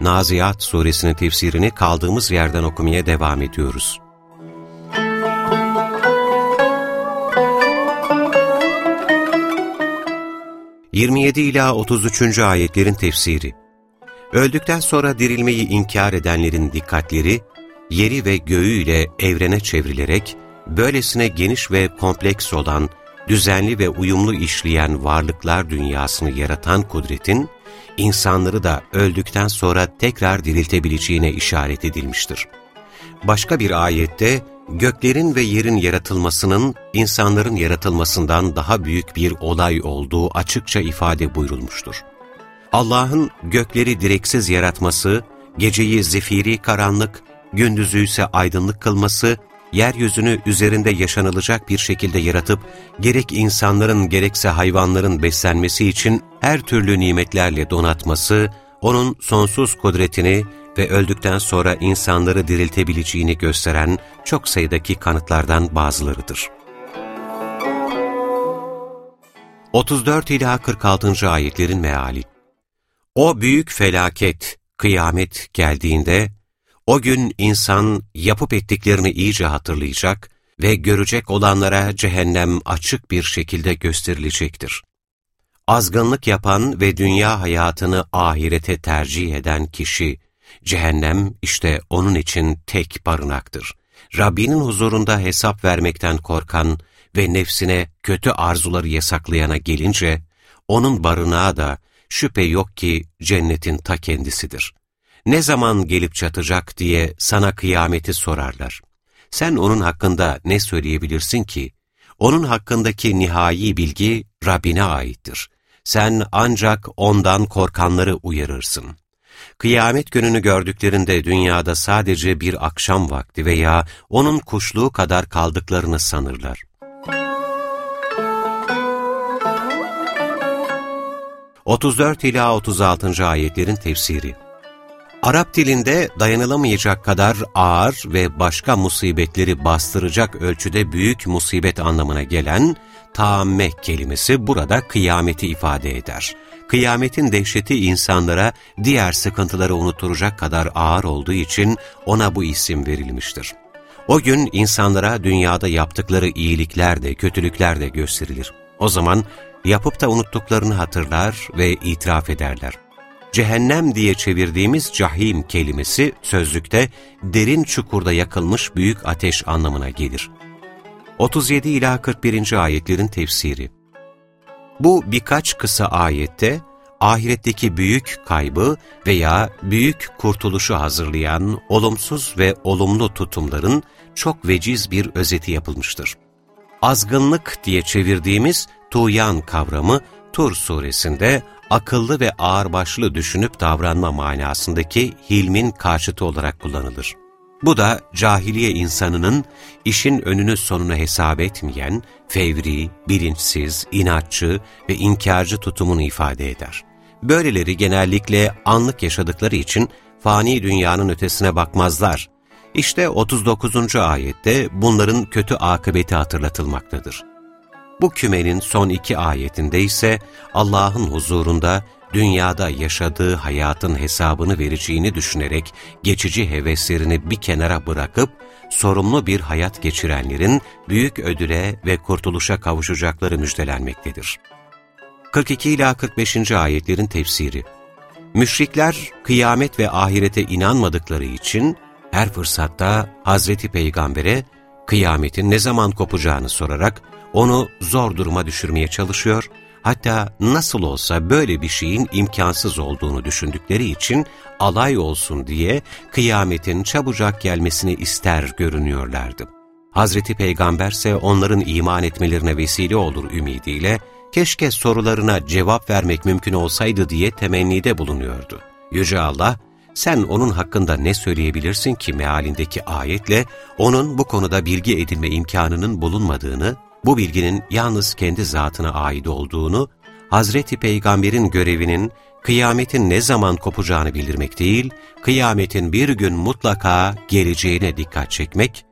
Naziat suresinin tefsirini kaldığımız yerden okumaya devam ediyoruz. ...27 ila 33. ayetlerin tefsiri Öldükten sonra dirilmeyi inkar edenlerin dikkatleri, yeri ve göğüyle evrene çevrilerek, böylesine geniş ve kompleks olan düzenli ve uyumlu işleyen varlıklar dünyasını yaratan kudretin, insanları da öldükten sonra tekrar diriltebileceğine işaret edilmiştir. Başka bir ayette, göklerin ve yerin yaratılmasının insanların yaratılmasından daha büyük bir olay olduğu açıkça ifade buyurulmuştur. Allah'ın gökleri direksiz yaratması, geceyi zifiri karanlık, gündüzü ise aydınlık kılması yeryüzünü üzerinde yaşanılacak bir şekilde yaratıp, gerek insanların gerekse hayvanların beslenmesi için her türlü nimetlerle donatması, O'nun sonsuz kudretini ve öldükten sonra insanları diriltebileceğini gösteren çok sayıdaki kanıtlardan bazılarıdır. 34 ila 46. ayetlerin meali O büyük felaket, kıyamet geldiğinde, o gün insan yapıp ettiklerini iyice hatırlayacak ve görecek olanlara cehennem açık bir şekilde gösterilecektir. Azgınlık yapan ve dünya hayatını ahirete tercih eden kişi, cehennem işte onun için tek barınaktır. Rabbinin huzurunda hesap vermekten korkan ve nefsine kötü arzuları yasaklayana gelince, onun barınağı da şüphe yok ki cennetin ta kendisidir ne zaman gelip çatacak diye sana kıyameti sorarlar. Sen onun hakkında ne söyleyebilirsin ki? Onun hakkındaki nihai bilgi Rabbine aittir. Sen ancak ondan korkanları uyarırsın. Kıyamet gününü gördüklerinde dünyada sadece bir akşam vakti veya onun kuşluğu kadar kaldıklarını sanırlar. İla 36. ayetlerin tefsiri Arap dilinde dayanılamayacak kadar ağır ve başka musibetleri bastıracak ölçüde büyük musibet anlamına gelen taamme kelimesi burada kıyameti ifade eder. Kıyametin dehşeti insanlara diğer sıkıntıları unutturacak kadar ağır olduğu için ona bu isim verilmiştir. O gün insanlara dünyada yaptıkları iyilikler de kötülükler de gösterilir. O zaman yapıp da unuttuklarını hatırlar ve itiraf ederler cehennem diye çevirdiğimiz cahim kelimesi sözlükte derin çukurda yakılmış büyük ateş anlamına gelir. 37 ila 41. ayetlerin tefsiri. Bu birkaç kısa ayette ahiretteki büyük kaybı veya büyük kurtuluşu hazırlayan olumsuz ve olumlu tutumların çok veciz bir özeti yapılmıştır. Azgınlık diye çevirdiğimiz tuyan kavramı Tur suresinde akıllı ve ağırbaşlı düşünüp davranma manasındaki hilmin karşıtı olarak kullanılır. Bu da cahiliye insanının işin önünü sonunu hesap etmeyen, fevri, bilinçsiz, inatçı ve inkarcı tutumunu ifade eder. Böyleleri genellikle anlık yaşadıkları için fani dünyanın ötesine bakmazlar. İşte 39. ayette bunların kötü akıbeti hatırlatılmaktadır. Bu kümenin son iki ayetinde ise Allah'ın huzurunda dünyada yaşadığı hayatın hesabını vereceğini düşünerek geçici heveslerini bir kenara bırakıp sorumlu bir hayat geçirenlerin büyük ödüle ve kurtuluşa kavuşacakları müjdelenmektedir. 42 ila 45. ayetlerin tefsiri Müşrikler kıyamet ve ahirete inanmadıkları için her fırsatta Hazreti Peygamber'e kıyametin ne zaman kopacağını sorarak onu zor duruma düşürmeye çalışıyor, hatta nasıl olsa böyle bir şeyin imkansız olduğunu düşündükleri için alay olsun diye kıyametin çabucak gelmesini ister görünüyorlardı. Hazreti Peygamber ise onların iman etmelerine vesile olur ümidiyle, keşke sorularına cevap vermek mümkün olsaydı diye temennide bulunuyordu. Yüce Allah, sen onun hakkında ne söyleyebilirsin ki mealindeki ayetle onun bu konuda bilgi edinme imkanının bulunmadığını, bu bilginin yalnız kendi zatına ait olduğunu, Hazreti Peygamber'in görevinin kıyametin ne zaman kopacağını bildirmek değil, kıyametin bir gün mutlaka geleceğine dikkat çekmek,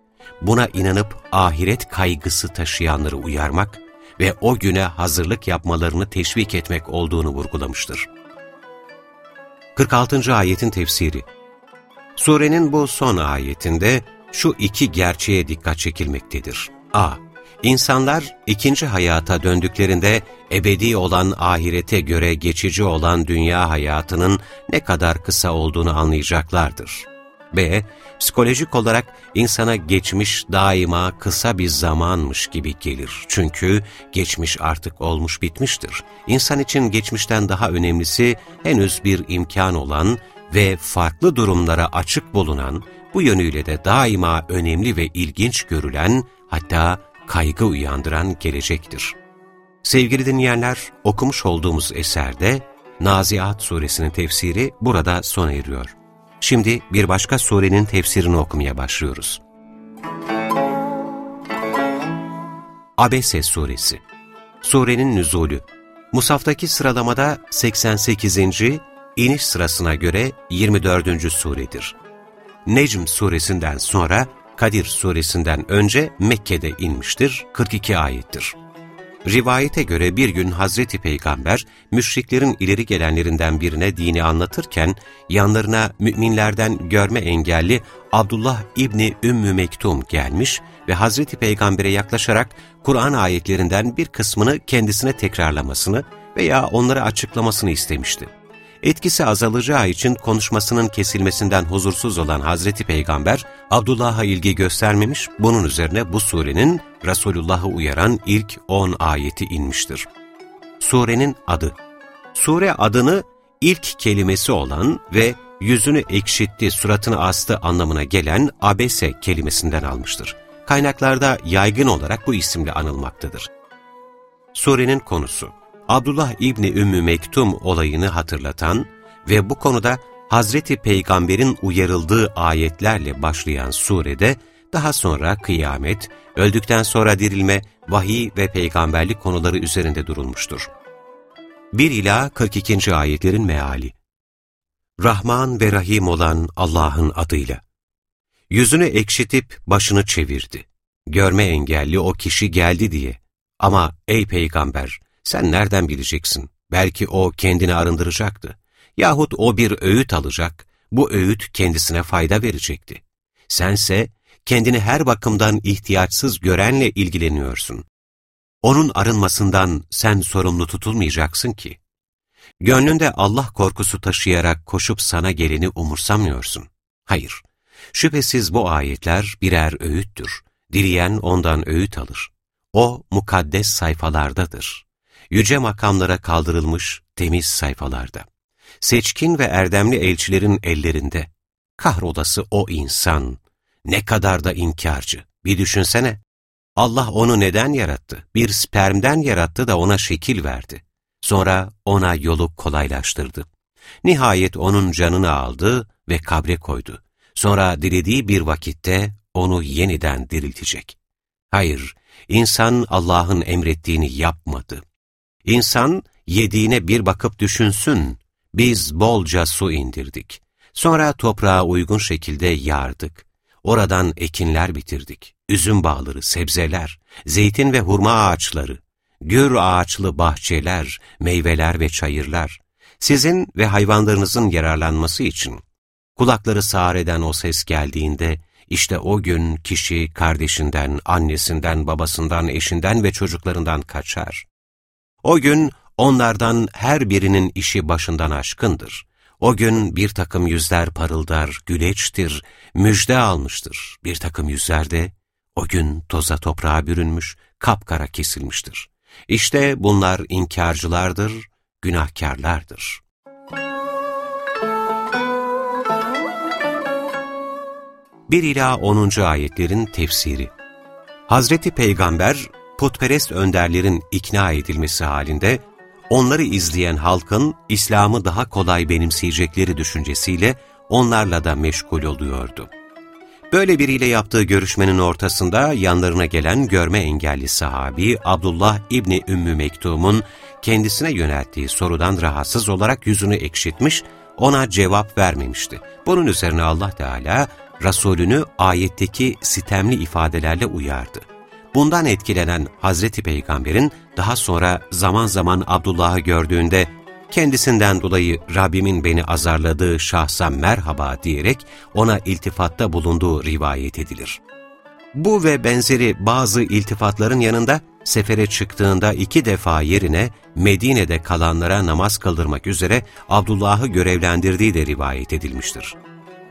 buna inanıp ahiret kaygısı taşıyanları uyarmak ve o güne hazırlık yapmalarını teşvik etmek olduğunu vurgulamıştır. 46. ayetin tefsiri Surenin bu son ayetinde şu iki gerçeğe dikkat çekilmektedir. a. İnsanlar ikinci hayata döndüklerinde ebedi olan ahirete göre geçici olan dünya hayatının ne kadar kısa olduğunu anlayacaklardır. B. Psikolojik olarak insana geçmiş daima kısa bir zamanmış gibi gelir. Çünkü geçmiş artık olmuş bitmiştir. İnsan için geçmişten daha önemlisi henüz bir imkan olan ve farklı durumlara açık bulunan, bu yönüyle de daima önemli ve ilginç görülen, hatta kaygı uyandıran gelecektir. Sevgili dinleyenler, okumuş olduğumuz eserde Naziat suresinin tefsiri burada sona eriyor. Şimdi bir başka surenin tefsirini okumaya başlıyoruz. Abese suresi Surenin nüzulü Musaftaki sıralamada 88. iniş sırasına göre 24. suredir. Necm suresinden sonra Kadir suresinden önce Mekke'de inmiştir, 42 ayettir. Rivayete göre bir gün Hazreti Peygamber, müşriklerin ileri gelenlerinden birine dini anlatırken, yanlarına müminlerden görme engelli Abdullah İbni Ümmü Mektum gelmiş ve Hazreti Peygamber'e yaklaşarak Kur'an ayetlerinden bir kısmını kendisine tekrarlamasını veya onları açıklamasını istemişti etkisi azalacağı için konuşmasının kesilmesinden huzursuz olan Hazreti Peygamber, Abdullah'a ilgi göstermemiş, bunun üzerine bu surenin Resulullah'ı uyaran ilk 10 ayeti inmiştir. Surenin adı Sure adını ilk kelimesi olan ve yüzünü ekşitti, suratını astı anlamına gelen abese kelimesinden almıştır. Kaynaklarda yaygın olarak bu isimle anılmaktadır. Surenin konusu Abdullah İbni Ümmü Mektum olayını hatırlatan ve bu konuda Hazreti Peygamber'in uyarıldığı ayetlerle başlayan surede daha sonra kıyamet, öldükten sonra dirilme, vahiy ve peygamberlik konuları üzerinde durulmuştur. 1 ila 42. ayetlerin meali Rahman ve Rahim olan Allah'ın adıyla. Yüzünü ekşitip başını çevirdi. Görme engelli o kişi geldi diye. Ama ey peygamber, sen nereden bileceksin? Belki o kendini arındıracaktı. Yahut o bir öğüt alacak, bu öğüt kendisine fayda verecekti. Sense kendini her bakımdan ihtiyaçsız görenle ilgileniyorsun. Onun arınmasından sen sorumlu tutulmayacaksın ki. Gönlünde Allah korkusu taşıyarak koşup sana geleni umursamıyorsun. Hayır, şüphesiz bu ayetler birer öğüttür. Dileyen ondan öğüt alır. O mukaddes sayfalardadır yüce makamlara kaldırılmış temiz sayfalarda. Seçkin ve erdemli elçilerin ellerinde. Kahrolası o insan. Ne kadar da inkarcı. Bir düşünsene. Allah onu neden yarattı? Bir spermden yarattı da ona şekil verdi. Sonra ona yolu kolaylaştırdı. Nihayet onun canını aldı ve kabre koydu. Sonra dilediği bir vakitte onu yeniden diriltecek. Hayır, insan Allah'ın emrettiğini yapmadı. İnsan yediğine bir bakıp düşünsün, biz bolca su indirdik. Sonra toprağa uygun şekilde yardık. Oradan ekinler bitirdik. Üzüm bağları, sebzeler, zeytin ve hurma ağaçları, gür ağaçlı bahçeler, meyveler ve çayırlar. Sizin ve hayvanlarınızın yararlanması için. Kulakları sağır eden o ses geldiğinde, işte o gün kişi kardeşinden, annesinden, babasından, eşinden ve çocuklarından kaçar. O gün onlardan her birinin işi başından aşkındır. O gün bir takım yüzler parıldar, güleçtir, müjde almıştır. Bir takım yüzler de o gün toza toprağa bürünmüş, kapkara kesilmiştir. İşte bunlar inkarcılardır, günahkarlardır. Bir ila 10. ayetlerin tefsiri Hazreti Peygamber putperest önderlerin ikna edilmesi halinde, onları izleyen halkın İslam'ı daha kolay benimseyecekleri düşüncesiyle onlarla da meşgul oluyordu. Böyle biriyle yaptığı görüşmenin ortasında yanlarına gelen görme engelli sahabi Abdullah İbni Ümmü Mektum'un kendisine yönelttiği sorudan rahatsız olarak yüzünü ekşitmiş, ona cevap vermemişti. Bunun üzerine Allah Teala Resulünü ayetteki sitemli ifadelerle uyardı. Bundan etkilenen Hazreti Peygamber'in daha sonra zaman zaman Abdullah'ı gördüğünde kendisinden dolayı Rabbimin beni azarladığı şahsa merhaba diyerek ona iltifatta bulunduğu rivayet edilir. Bu ve benzeri bazı iltifatların yanında sefere çıktığında iki defa yerine Medine'de kalanlara namaz kıldırmak üzere Abdullah'ı görevlendirdiği de rivayet edilmiştir.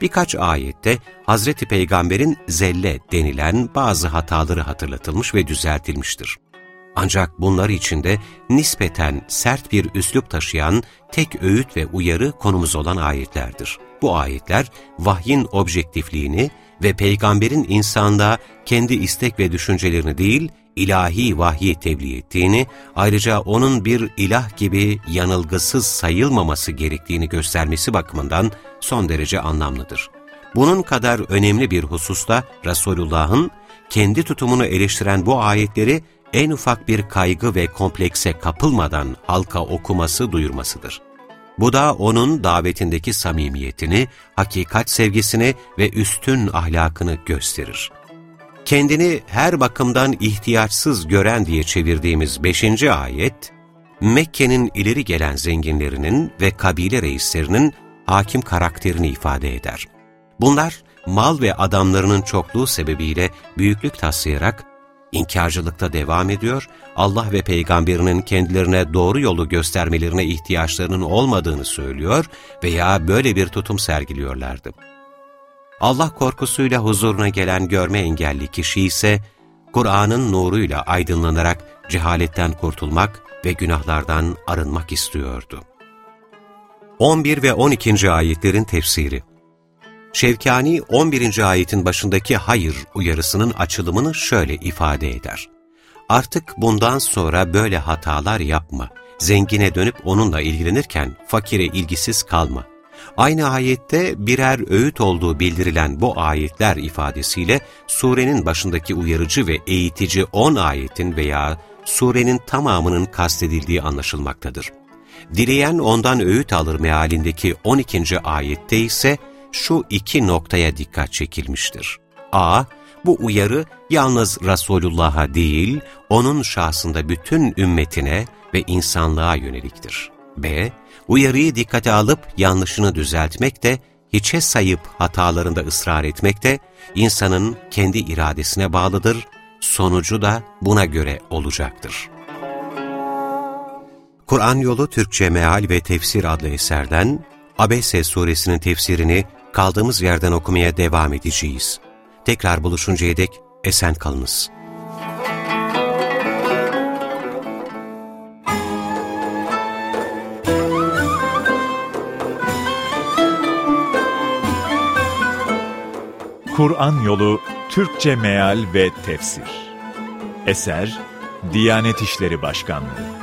Birkaç ayette Hazreti Peygamber'in zelle denilen bazı hataları hatırlatılmış ve düzeltilmiştir. Ancak bunlar içinde nispeten sert bir üslup taşıyan tek öğüt ve uyarı konumuz olan ayetlerdir. Bu ayetler vahyin objektifliğini ve peygamberin insanda kendi istek ve düşüncelerini değil, ilahi vahyi tebliğ ettiğini, ayrıca onun bir ilah gibi yanılgısız sayılmaması gerektiğini göstermesi bakımından son derece anlamlıdır. Bunun kadar önemli bir hususta Resulullah'ın kendi tutumunu eleştiren bu ayetleri en ufak bir kaygı ve komplekse kapılmadan halka okuması, duyurmasıdır. Bu da onun davetindeki samimiyetini, hakikat sevgisini ve üstün ahlakını gösterir. Kendini her bakımdan ihtiyaçsız gören diye çevirdiğimiz 5. ayet, Mekke'nin ileri gelen zenginlerinin ve kabile reislerinin hakim karakterini ifade eder. Bunlar, mal ve adamlarının çokluğu sebebiyle büyüklük taslayarak inkarcılıkta devam ediyor, Allah ve peygamberinin kendilerine doğru yolu göstermelerine ihtiyaçlarının olmadığını söylüyor veya böyle bir tutum sergiliyorlardı. Allah korkusuyla huzuruna gelen görme engelli kişi ise, Kur'an'ın nuruyla aydınlanarak cehaletten kurtulmak ve günahlardan arınmak istiyordu. 11 ve 12. ayetlerin tefsiri Şevkani 11. ayetin başındaki hayır uyarısının açılımını şöyle ifade eder. Artık bundan sonra böyle hatalar yapma. Zengine dönüp onunla ilgilenirken fakire ilgisiz kalma. Aynı ayette birer öğüt olduğu bildirilen bu ayetler ifadesiyle surenin başındaki uyarıcı ve eğitici 10 ayetin veya surenin tamamının kastedildiği anlaşılmaktadır. Dileyen ondan öğüt alır mealindeki 12. ayette ise şu iki noktaya dikkat çekilmiştir. A. Bu uyarı yalnız Resulullah'a değil, onun şahsında bütün ümmetine ve insanlığa yöneliktir. B. Uyarıyı dikkate alıp yanlışını düzeltmek de, hiçe sayıp hatalarında ısrar etmek de, insanın kendi iradesine bağlıdır, sonucu da buna göre olacaktır. Kur'an Yolu Türkçe Meal ve Tefsir adlı eserden Abese suresinin tefsirini kaldığımız yerden okumaya devam edeceğiz. Tekrar buluşuncaya dek esen kalınız. Kur'an Yolu Türkçe Meal ve Tefsir Eser Diyanet İşleri Başkanlığı